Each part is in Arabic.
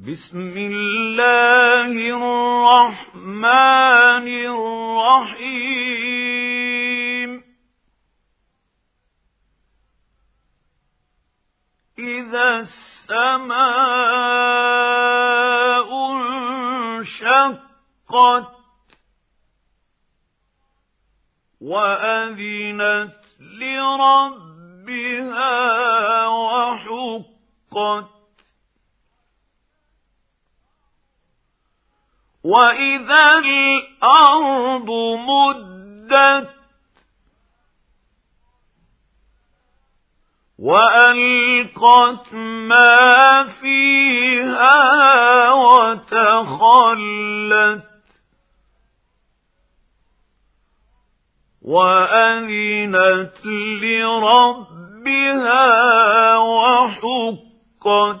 بسم الله الرحمن الرحيم. إذا السماء انشقت وأذنت لربها وحقت وإذا الأرض مدت وألقت ما فيها وتخلت وأذنت لربها وحقت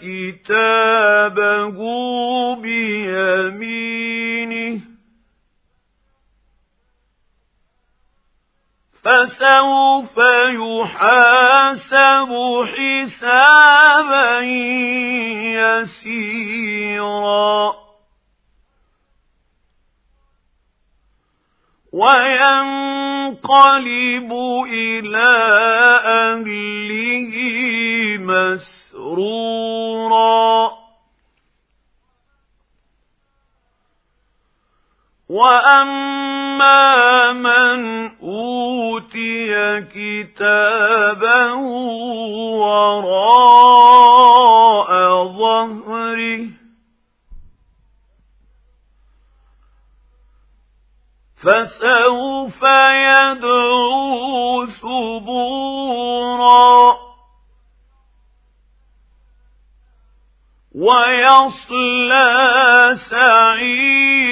كتابه بيمينه فسوف يحاسب حسابا يسيرا وينقلب إلى أهله وأما من أوتي كتابه وراء ظهره فسوف يدعو ثبورا ويصلى سعيرا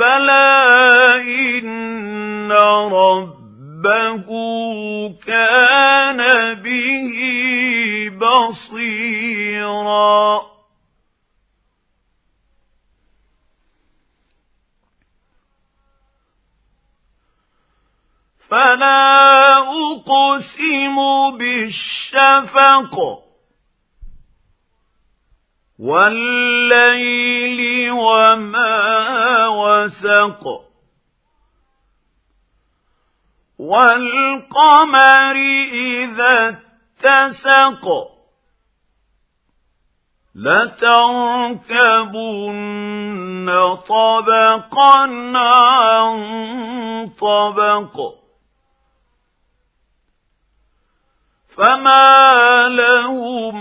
بلى إن ربه كان به بصيراً فلا أقسم بالشفق والليل وما وسق والقمر إذا اتسق لتركبن طبقا عن طبق فما لهم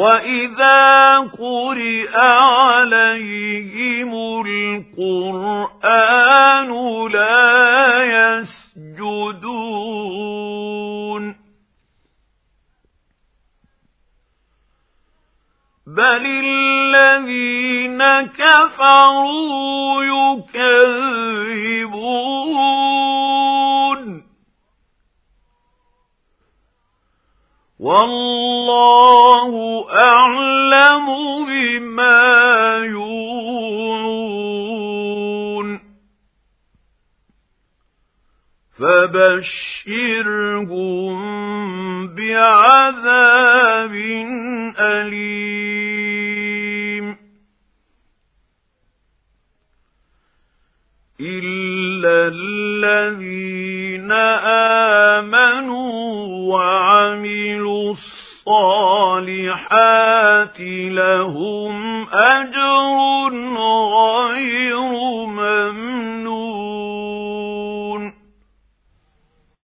وإذا قرئ عليهم القرآن لا يسجدون بل الذين كفروا يكذبون والله أعلم بما يوعون. فبشرهم بعذاب أليم. إلا الَّذِينَ آمَنُوا وَعَمِلُوا الصالحات لهم أجر غير